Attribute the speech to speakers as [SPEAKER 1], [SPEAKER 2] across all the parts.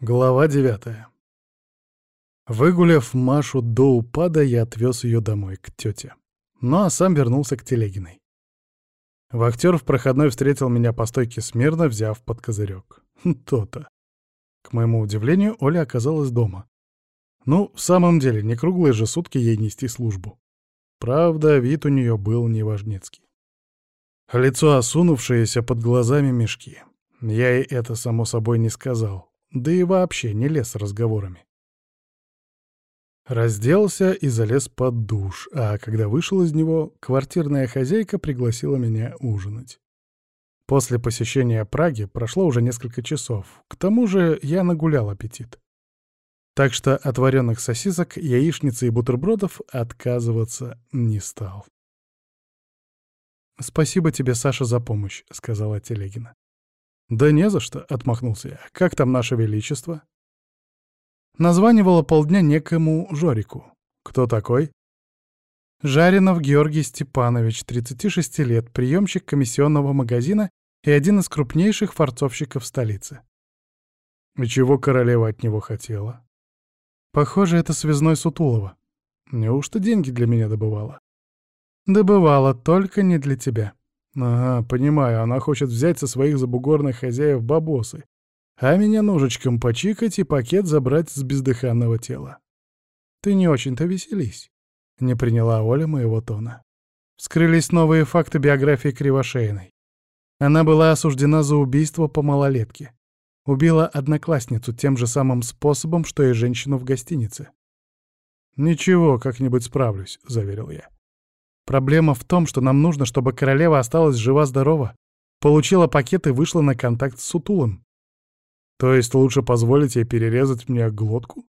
[SPEAKER 1] Глава девятая. Выгуляв Машу до упада, я отвез ее домой, к тете. Ну а сам вернулся к Телегиной. Вахтер в проходной встретил меня по стойке смирно, взяв под козырек. То-то. К моему удивлению, Оля оказалась дома. Ну, в самом деле, не круглые же сутки ей нести службу. Правда, вид у нее был неважнецкий. Лицо осунувшееся под глазами мешки. Я ей это, само собой, не сказал да и вообще не лез разговорами. Разделся и залез под душ, а когда вышел из него, квартирная хозяйка пригласила меня ужинать. После посещения Праги прошло уже несколько часов. К тому же я нагулял аппетит. Так что от вареных сосисок, яичницы и бутербродов отказываться не стал. «Спасибо тебе, Саша, за помощь», — сказала Телегина. «Да не за что», — отмахнулся я. «Как там наше величество?» Названивала полдня некому Жорику. «Кто такой?» Жаринов Георгий Степанович, 36 лет, приемщик комиссионного магазина и один из крупнейших форцовщиков столицы. И чего королева от него хотела? Похоже, это связной Сутулова. Неужто деньги для меня добывала? Добывала, только не для тебя. Ага, понимаю, она хочет взять со своих забугорных хозяев бабосы, а меня ножичком почикать и пакет забрать с бездыханного тела. Ты не очень-то веселись. Не приняла Оля моего тона. Вскрылись новые факты биографии Кривошеиной. Она была осуждена за убийство по малолетке. Убила одноклассницу тем же самым способом, что и женщину в гостинице. «Ничего, как-нибудь справлюсь», — заверил я. Проблема в том, что нам нужно, чтобы королева осталась жива-здорова, получила пакет и вышла на контакт с Сутулом. То есть лучше позволить ей перерезать мне глотку?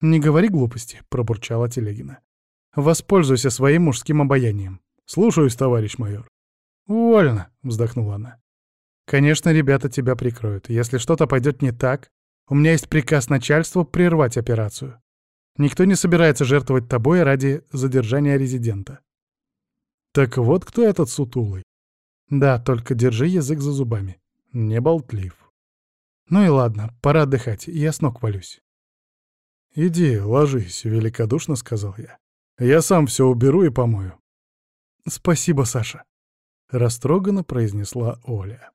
[SPEAKER 1] «Не говори глупости», — пробурчала Телегина. «Воспользуйся своим мужским обаянием. Слушаюсь, товарищ майор». «Вольно», — вздохнула она. «Конечно, ребята тебя прикроют. Если что-то пойдет не так, у меня есть приказ начальства прервать операцию. Никто не собирается жертвовать тобой ради задержания резидента. Так вот кто этот сутулый. Да, только держи язык за зубами. Не болтлив. Ну и ладно, пора отдыхать, я с ног валюсь. «Иди, ложись», — великодушно сказал я. «Я сам все уберу и помою». «Спасибо, Саша», — растроганно произнесла Оля.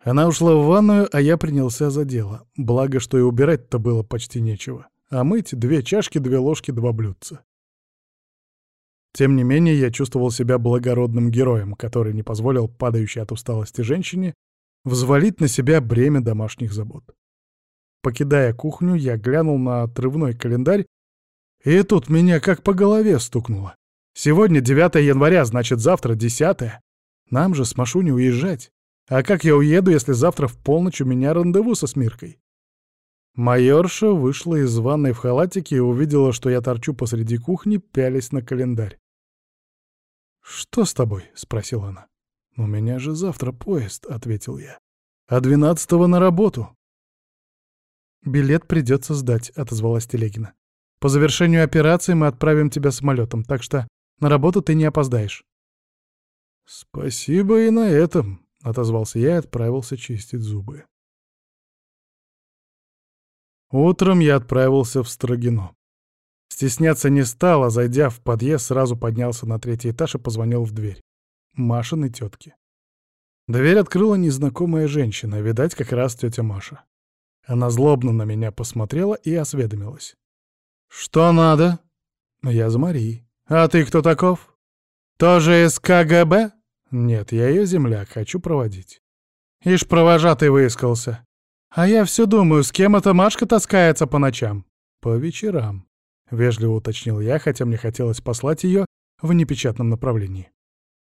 [SPEAKER 1] Она ушла в ванную, а я принялся за дело. Благо, что и убирать-то было почти нечего. А мыть — две чашки, две ложки, два блюдца. Тем не менее, я чувствовал себя благородным героем, который не позволил падающей от усталости женщине взвалить на себя бремя домашних забот. Покидая кухню, я глянул на отрывной календарь, и тут меня как по голове стукнуло. Сегодня 9 января, значит, завтра 10. Нам же с Машуней уезжать. А как я уеду, если завтра в полночь у меня рандеву со Смиркой? Майорша вышла из ванной в халатике и увидела, что я торчу посреди кухни, пялясь на календарь. «Что с тобой?» — спросила она. «У меня же завтра поезд», — ответил я. «А двенадцатого на работу». «Билет придется сдать», — отозвалась Телегина. «По завершению операции мы отправим тебя самолетом, так что на работу ты не опоздаешь». «Спасибо и на этом», — отозвался я и отправился чистить зубы. Утром я отправился в Строгино. Стесняться не стал, а зайдя в подъезд, сразу поднялся на третий этаж и позвонил в дверь. Машиной тетке. Дверь открыла незнакомая женщина, видать, как раз тетя Маша. Она злобно на меня посмотрела и осведомилась. «Что надо?» «Я за Марией». «А ты кто таков?» «Тоже из КГБ?» «Нет, я ее земляк, хочу проводить». «Ишь, провожатый выискался. А я все думаю, с кем эта Машка таскается по ночам?» «По вечерам». — вежливо уточнил я, хотя мне хотелось послать ее в непечатном направлении.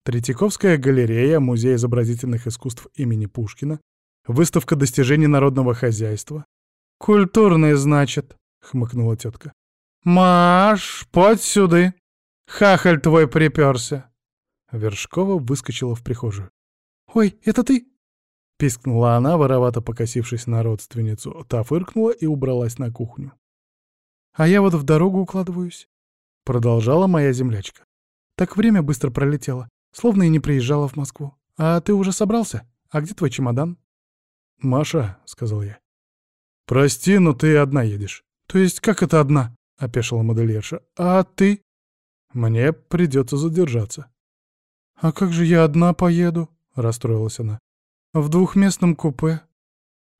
[SPEAKER 1] Третьяковская галерея, Музей изобразительных искусств имени Пушкина, выставка достижений народного хозяйства. «Культурный, значит», — хмыкнула тетка. «Маш, подь сюды! Хахаль твой приперся!» Вершкова выскочила в прихожую. «Ой, это ты?» — пискнула она, воровато покосившись на родственницу. Та фыркнула и убралась на кухню. А я вот в дорогу укладываюсь. Продолжала моя землячка. Так время быстро пролетело, словно и не приезжала в Москву. А ты уже собрался? А где твой чемодан? Маша, — сказал я, «Прости, но ты одна едешь». «То есть как это одна?» — опешила модельерша. «А ты?» «Мне придется задержаться». «А как же я одна поеду?» — расстроилась она. «В двухместном купе.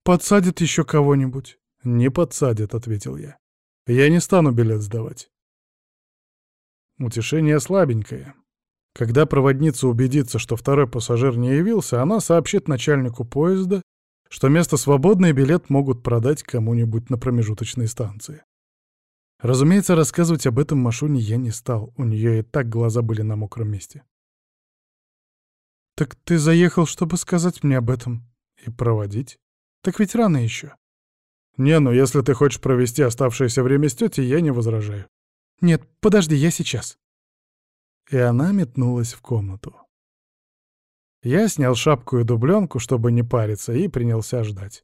[SPEAKER 1] Подсадит еще кого-нибудь». «Не подсадит», — ответил я. «Я не стану билет сдавать». Утешение слабенькое. Когда проводница убедится, что второй пассажир не явился, она сообщит начальнику поезда, что место свободное и билет могут продать кому-нибудь на промежуточной станции. Разумеется, рассказывать об этом Машуне я не стал, у нее и так глаза были на мокром месте. «Так ты заехал, чтобы сказать мне об этом?» «И проводить?» «Так ведь рано еще». «Не, ну если ты хочешь провести оставшееся время с тетей, я не возражаю». «Нет, подожди, я сейчас». И она метнулась в комнату. Я снял шапку и дубленку, чтобы не париться, и принялся ждать.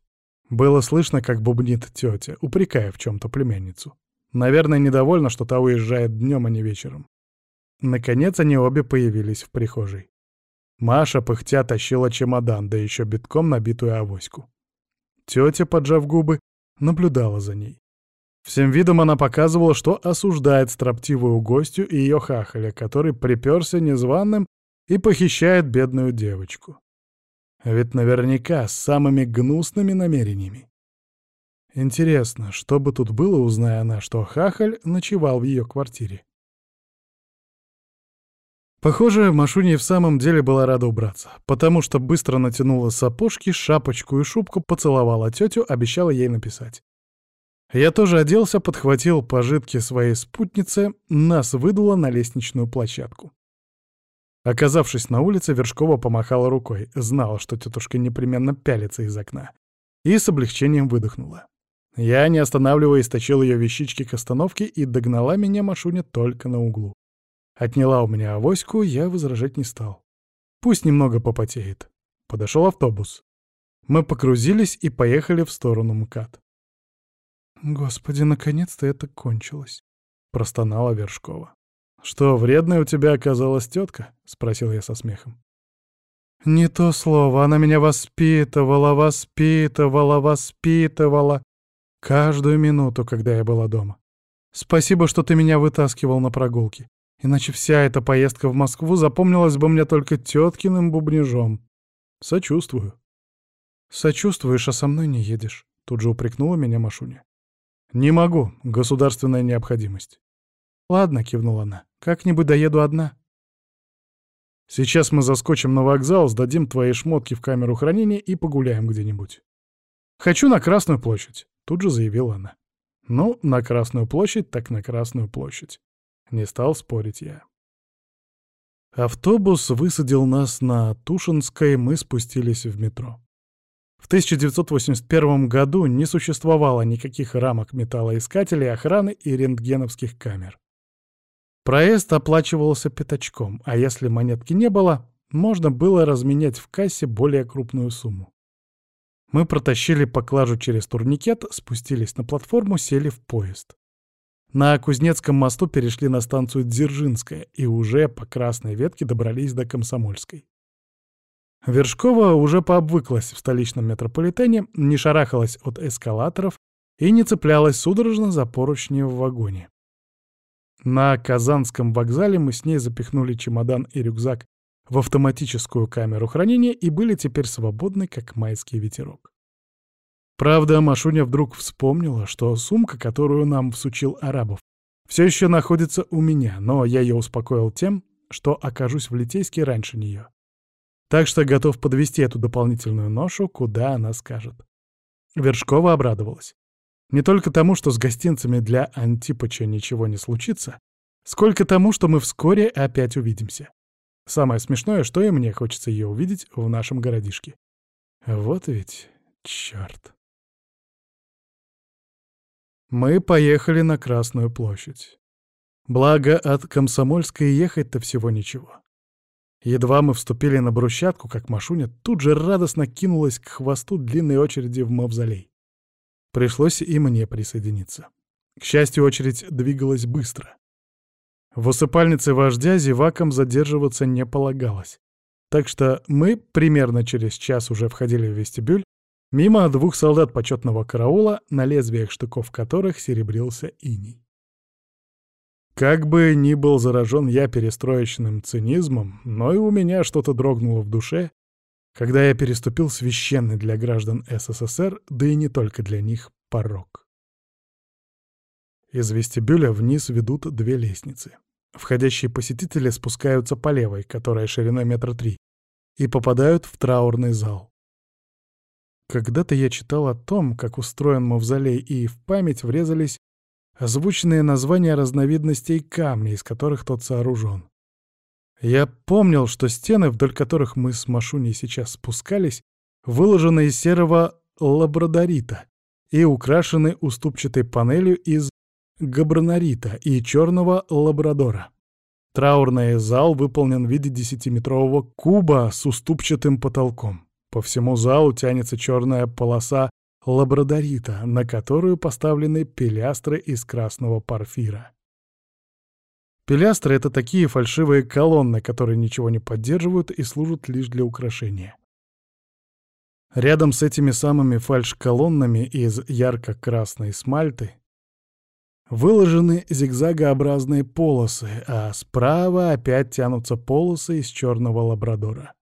[SPEAKER 1] Было слышно, как бубнит тетя, упрекая в чем-то племянницу. Наверное, недовольна, что та уезжает днем, а не вечером. Наконец они обе появились в прихожей. Маша, пыхтя, тащила чемодан, да еще битком набитую авоську. Тетя, поджав губы, наблюдала за ней. Всем видом она показывала, что осуждает строптивую гостью и ее хахаля, который приперся незваным и похищает бедную девочку. Ведь наверняка с самыми гнусными намерениями. Интересно, что бы тут было, узная она, что хахаль ночевал в ее квартире. Похоже, Машуня в самом деле была рада убраться, потому что быстро натянула сапожки, шапочку и шубку, поцеловала тетю, обещала ей написать. Я тоже оделся, подхватил пожитки своей спутницы, нас выдуло на лестничную площадку. Оказавшись на улице, Вершкова помахала рукой, знала, что тетушка непременно пялится из окна, и с облегчением выдохнула. Я, не останавливаясь, тащил ее вещички к остановке, и догнала меня Машуня только на углу. Отняла у меня авоську, я возражать не стал. Пусть немного попотеет. Подошел автобус. Мы погрузились и поехали в сторону МКАД. «Господи, наконец-то это кончилось», — простонала Вершкова. «Что, вредная у тебя оказалась тетка?» — спросил я со смехом. «Не то слово, она меня воспитывала, воспитывала, воспитывала. Каждую минуту, когда я была дома. Спасибо, что ты меня вытаскивал на прогулки. Иначе вся эта поездка в Москву запомнилась бы мне только теткиным бубнижом. Сочувствую». «Сочувствуешь, а со мной не едешь», — тут же упрекнула меня Машуня. «Не могу. Государственная необходимость». «Ладно», — кивнула она. «Как-нибудь доеду одна». «Сейчас мы заскочим на вокзал, сдадим твои шмотки в камеру хранения и погуляем где-нибудь». «Хочу на Красную площадь», — тут же заявила она. «Ну, на Красную площадь, так на Красную площадь». Не стал спорить я. Автобус высадил нас на Тушинской, мы спустились в метро. В 1981 году не существовало никаких рамок металлоискателей, охраны и рентгеновских камер. Проезд оплачивался пятачком, а если монетки не было, можно было разменять в кассе более крупную сумму. Мы протащили поклажу через турникет, спустились на платформу, сели в поезд. На Кузнецком мосту перешли на станцию Дзержинская и уже по красной ветке добрались до Комсомольской. Вершкова уже пообвыклась в столичном метрополитене, не шарахалась от эскалаторов и не цеплялась судорожно за поручни в вагоне. На Казанском вокзале мы с ней запихнули чемодан и рюкзак в автоматическую камеру хранения и были теперь свободны, как майский ветерок. Правда, Машуня вдруг вспомнила, что сумка, которую нам всучил Арабов, все еще находится у меня, но я ее успокоил тем, что окажусь в Литейске раньше нее. Так что готов подвести эту дополнительную ношу, куда она скажет. Вершкова обрадовалась. Не только тому, что с гостинцами для Антипыча ничего не случится, сколько тому, что мы вскоре опять увидимся. Самое смешное, что и мне хочется ее увидеть в нашем городишке. Вот ведь черт. Мы поехали на Красную площадь. Благо, от Комсомольской ехать-то всего ничего. Едва мы вступили на брусчатку, как Машуня тут же радостно кинулась к хвосту длинной очереди в мавзолей. Пришлось и мне присоединиться. К счастью, очередь двигалась быстро. В усыпальнице вождя зевакам задерживаться не полагалось. Так что мы примерно через час уже входили в вестибюль, Мимо двух солдат почетного караула, на лезвиях штыков которых серебрился иней. Как бы ни был заражен я перестроечным цинизмом, но и у меня что-то дрогнуло в душе, когда я переступил священный для граждан СССР, да и не только для них, порог. Из вестибюля вниз ведут две лестницы. Входящие посетители спускаются по левой, которая шириной метра три, и попадают в траурный зал. Когда-то я читал о том, как устроен мавзолей, и в память врезались озвученные названия разновидностей камней, из которых тот сооружен. Я помнил, что стены, вдоль которых мы с Машуней сейчас спускались, выложены из серого лабрадорита и украшены уступчатой панелью из габронорита и черного лабрадора. Траурный зал выполнен в виде десятиметрового куба с уступчатым потолком. По всему залу тянется черная полоса лабрадорита, на которую поставлены пилястры из красного порфира. Пилястры — это такие фальшивые колонны, которые ничего не поддерживают и служат лишь для украшения. Рядом с этими самыми фальш-колоннами из ярко-красной смальты выложены зигзагообразные полосы, а справа опять тянутся полосы из черного лабрадора.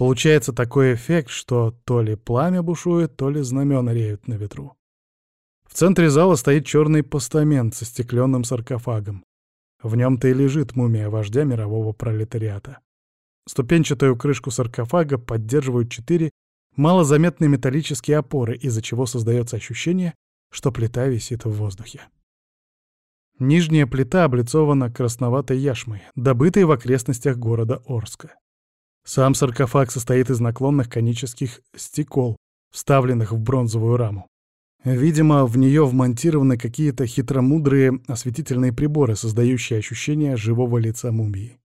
[SPEAKER 1] Получается такой эффект, что то ли пламя бушует, то ли знамена реют на ветру. В центре зала стоит черный постамент со стекленным саркофагом. В нем-то и лежит мумия вождя мирового пролетариата. Ступенчатую крышку саркофага поддерживают четыре малозаметные металлические опоры, из-за чего создается ощущение, что плита висит в воздухе. Нижняя плита облицована красноватой яшмой, добытой в окрестностях города Орска. Сам саркофаг состоит из наклонных конических стекол, вставленных в бронзовую раму. Видимо, в нее вмонтированы какие-то хитромудрые осветительные приборы, создающие ощущение живого лица мумии.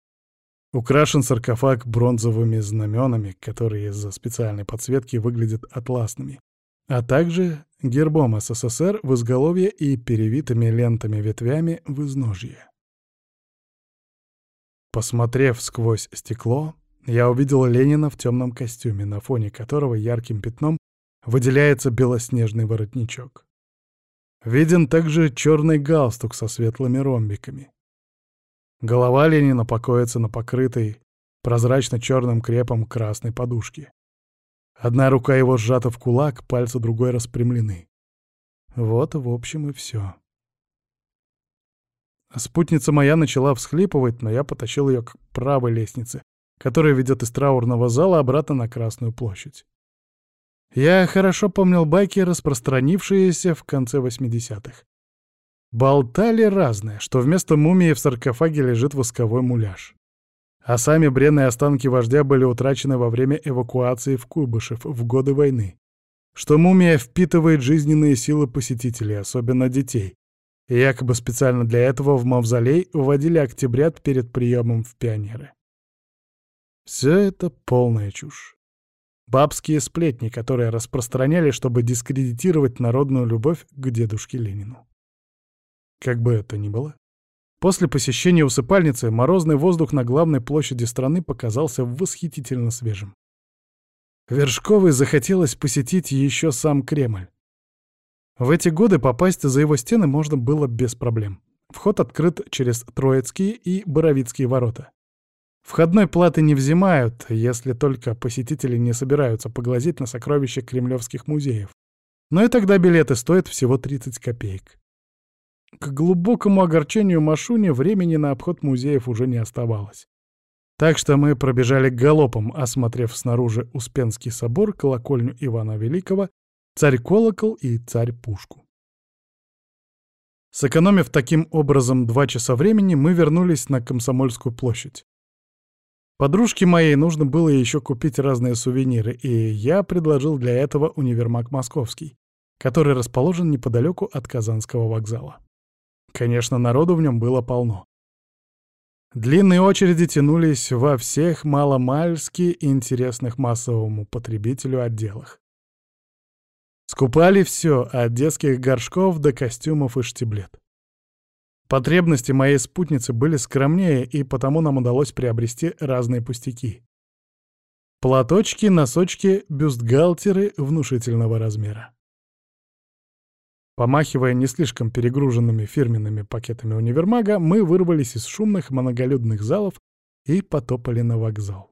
[SPEAKER 1] Украшен саркофаг бронзовыми знаменами, которые из-за специальной подсветки выглядят атласными, а также гербом СССР в изголовье и перевитыми лентами-ветвями в изножье. Посмотрев сквозь стекло, я увидел Ленина в темном костюме, на фоне которого ярким пятном выделяется белоснежный воротничок. Виден также черный галстук со светлыми ромбиками. Голова Ленина покоится на покрытой прозрачно-черным крепом красной подушке. Одна рука его сжата в кулак, пальцы другой распрямлены. Вот, в общем, и все. Спутница моя начала всхлипывать, но я потащил ее к правой лестнице, которая ведет из траурного зала обратно на Красную площадь. Я хорошо помнил байки, распространившиеся в конце 80-х. Болтали разное, что вместо мумии в саркофаге лежит восковой муляж а сами бренные останки вождя были утрачены во время эвакуации в Куйбышев в годы войны. Что мумия впитывает жизненные силы посетителей, особенно детей. И якобы специально для этого в мавзолей вводили октябрят перед приемом в пионеры. Все это полная чушь. Бабские сплетни, которые распространяли, чтобы дискредитировать народную любовь к дедушке Ленину. Как бы это ни было, После посещения усыпальницы морозный воздух на главной площади страны показался восхитительно свежим. Вершковой захотелось посетить еще сам Кремль. В эти годы попасть за его стены можно было без проблем. Вход открыт через Троицкие и Боровицкие ворота. Входной платы не взимают, если только посетители не собираются поглазеть на сокровища кремлевских музеев. Но и тогда билеты стоят всего 30 копеек. К глубокому огорчению Машуни времени на обход музеев уже не оставалось. Так что мы пробежали галопом, осмотрев снаружи Успенский собор, колокольню Ивана Великого, царь-колокол и царь-пушку. Сэкономив таким образом два часа времени, мы вернулись на Комсомольскую площадь. Подружке моей нужно было еще купить разные сувениры, и я предложил для этого универмаг «Московский», который расположен неподалеку от Казанского вокзала. Конечно, народу в нем было полно. Длинные очереди тянулись во всех маломальски интересных массовому потребителю отделах. Скупали все, от детских горшков до костюмов и штиблет. Потребности моей спутницы были скромнее, и потому нам удалось приобрести разные пустяки. Платочки, носочки, бюстгальтеры внушительного размера. Помахивая не слишком перегруженными фирменными пакетами универмага, мы вырвались из шумных многолюдных залов и потопали на вокзал.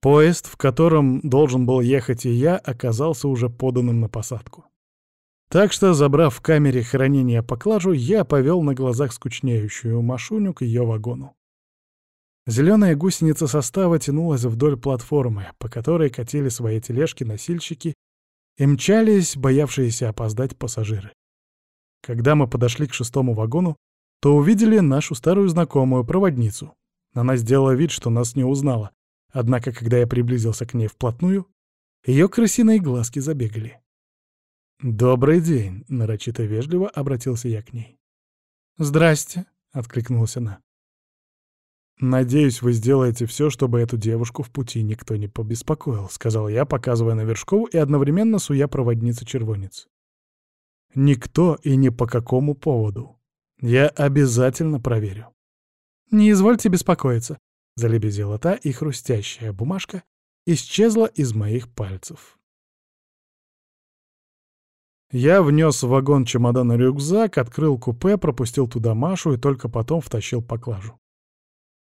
[SPEAKER 1] Поезд, в котором должен был ехать и я, оказался уже поданным на посадку. Так что, забрав в камере хранения поклажу, я повел на глазах скучнеющую Машуню к ее вагону. Зеленая гусеница состава тянулась вдоль платформы, по которой катили свои тележки-носильщики и мчались боявшиеся опоздать пассажиры. Когда мы подошли к шестому вагону, то увидели нашу старую знакомую, проводницу. Она сделала вид, что нас не узнала, однако, когда я приблизился к ней вплотную, ее крысиные глазки забегали. «Добрый день», — нарочито вежливо обратился я к ней. «Здрасте», — откликнулась она. «Надеюсь, вы сделаете все, чтобы эту девушку в пути никто не побеспокоил», — сказал я, показывая на Вершкову и одновременно суя проводница червонец. «Никто и ни по какому поводу. Я обязательно проверю». «Не извольте беспокоиться», — залебезила та, и хрустящая бумажка исчезла из моих пальцев. Я внес в вагон чемодан и рюкзак, открыл купе, пропустил туда Машу и только потом втащил поклажу.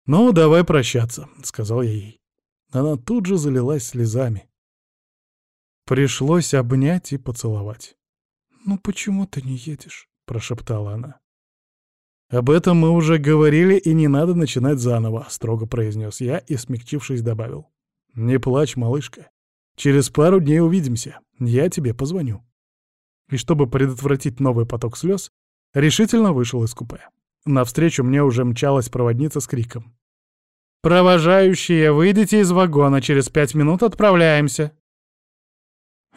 [SPEAKER 1] «Ну, давай прощаться», — сказал я ей. Она тут же залилась слезами. Пришлось обнять и поцеловать. «Ну почему ты не едешь?» — прошептала она. «Об этом мы уже говорили, и не надо начинать заново», — строго произнес я и, смягчившись, добавил. «Не плачь, малышка. Через пару дней увидимся. Я тебе позвоню» и, чтобы предотвратить новый поток слез, решительно вышел из купе. Навстречу мне уже мчалась проводница с криком. «Провожающие, выйдите из вагона, через пять минут отправляемся!»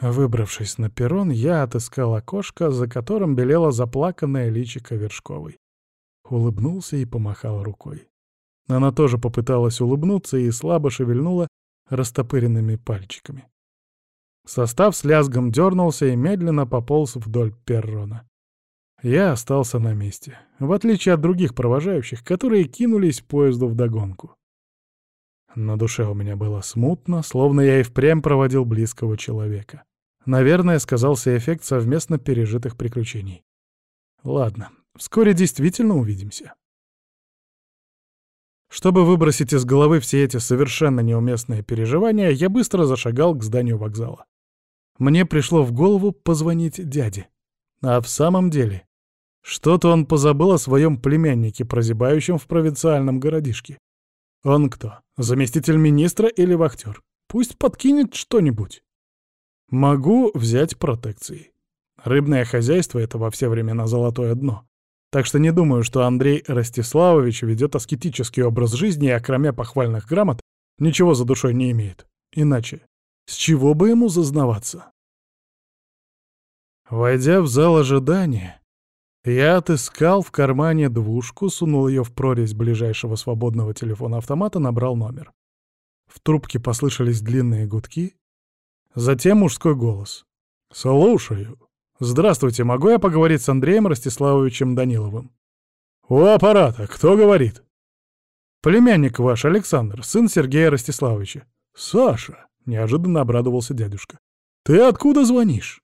[SPEAKER 1] Выбравшись на перрон, я отыскал окошко, за которым белело заплаканное личико Вершковой. Улыбнулся и помахал рукой. Она тоже попыталась улыбнуться и слабо шевельнула растопыренными пальчиками. Состав с лязгом дернулся и медленно пополз вдоль перрона. Я остался на месте, в отличие от других провожающих, которые кинулись поезду вдогонку. На душе у меня было смутно, словно я и впрямь проводил близкого человека. Наверное, сказался эффект совместно пережитых приключений. Ладно, вскоре действительно увидимся. Чтобы выбросить из головы все эти совершенно неуместные переживания, я быстро зашагал к зданию вокзала. Мне пришло в голову позвонить дяде. А в самом деле, что-то он позабыл о своем племяннике, прозябающем в провинциальном городишке. Он кто? Заместитель министра или вахтер? Пусть подкинет что-нибудь. Могу взять протекции. Рыбное хозяйство — это во все времена золотое дно. Так что не думаю, что Андрей Ростиславович ведет аскетический образ жизни и, окромя похвальных грамот, ничего за душой не имеет. Иначе, с чего бы ему зазнаваться? Войдя в зал ожидания, я отыскал в кармане двушку, сунул ее в прорезь ближайшего свободного телефона-автомата, набрал номер. В трубке послышались длинные гудки, затем мужской голос. «Слушаю». «Здравствуйте, могу я поговорить с Андреем Ростиславовичем Даниловым?» «У аппарата. Кто говорит?» «Племянник ваш, Александр, сын Сергея Ростиславовича». «Саша!» — неожиданно обрадовался дядюшка. «Ты откуда звонишь?»